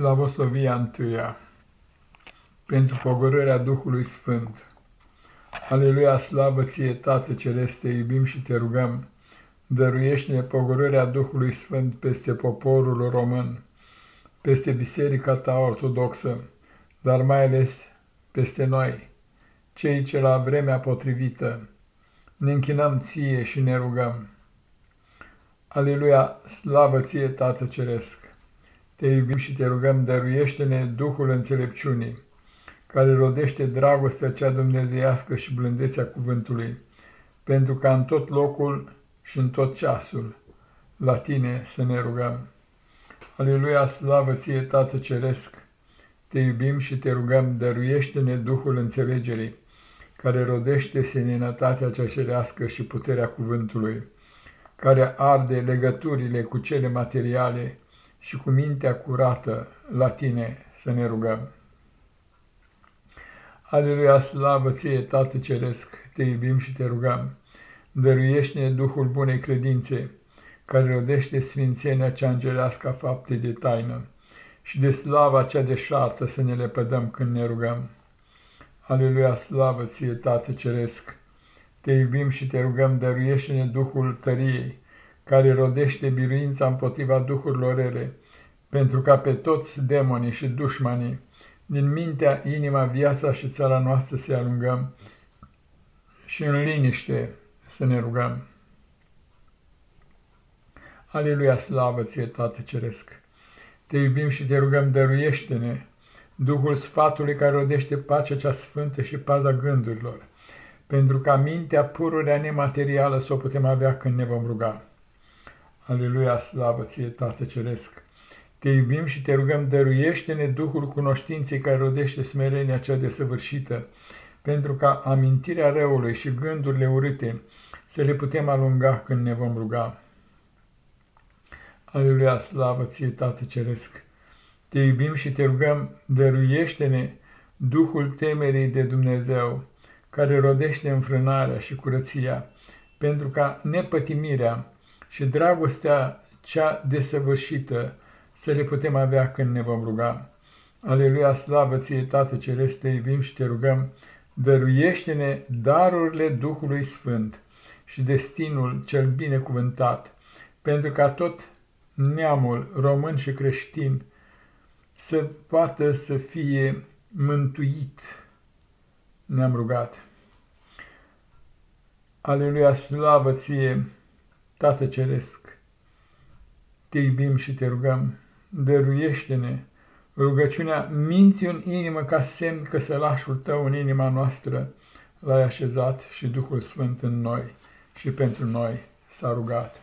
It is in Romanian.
Slavoslovia întâia pentru pogorârea Duhului Sfânt. Aleluia, slavă ție, Tată Celeste, iubim și te rugăm, dăruiește-ne pogorârea Duhului Sfânt peste poporul român, peste biserica ta ortodoxă, dar mai ales peste noi, cei ce la vremea potrivită ne închinăm ție și ne rugăm. Aleluia, slavă ție, Tată Ceresc! Te iubim și te rugăm, dăruiește-ne Duhul înțelepciunii, care rodește dragostea cea dumnezeiască și blândețea cuvântului, pentru ca în tot locul și în tot ceasul la tine să ne rugăm. Aleluia, slavă ție, Tată Ceresc! Te iubim și te rugăm, dăruiește-ne Duhul înțelegerii, care rodește seninătatea cea cerească și puterea cuvântului, care arde legăturile cu cele materiale, și cu mintea curată la tine să ne rugăm. Aleluia, slavă ție, Tată Ceresc, te iubim și te rugăm. Dăruiește-ne Duhul bunei credințe, care rodește sfințenia cea îngelească a faptei de taină și de slava cea de șartă să ne lepădăm când ne rugăm. Aleluia, slavă ție, Tată Ceresc, te iubim și te rugăm, dăruiește-ne Duhul tăriei, care rodește biruința împotriva duhurilor rele, pentru ca pe toți demonii și dușmanii din mintea, inima, viața și țara noastră să alungăm și în liniște să ne rugăm. Aleluia, slavă ție, Tată Ceresc! Te iubim și te rugăm, dăruiește-ne Duhul sfatului care rodește pacea cea sfântă și paza gândurilor, pentru ca mintea pururea nematerială să o putem avea când ne vom ruga. Aleluia, slavă ție, Tată Ceresc! Te iubim și te rugăm, dăruiește-ne Duhul cunoștinței care rodește smerenia cea desăvârșită, pentru ca amintirea răului și gândurile urâte să le putem alunga când ne vom ruga. Aleluia, slavă ție, Tată Ceresc! Te iubim și te rugăm, dăruiește-ne Duhul temerii de Dumnezeu, care rodește înfrânarea și curăția, pentru ca nepătimirea și dragostea cea desăvârșită să le putem avea când ne vom ruga. Aleluia, slavă ție, Tată Celeste, te iubim și te rugăm, dăruiește-ne darurile Duhului Sfânt și destinul cel binecuvântat, pentru ca tot neamul român și creștin să poată să fie mântuit. Ne-am rugat. Aleluia, slavă ție, Tată Ceresc, te iubim și te rugăm, dăruiește-ne rugăciunea minții în inimă ca semn că sălașul tău în inima noastră l-ai așezat și Duhul Sfânt în noi și pentru noi s-a rugat.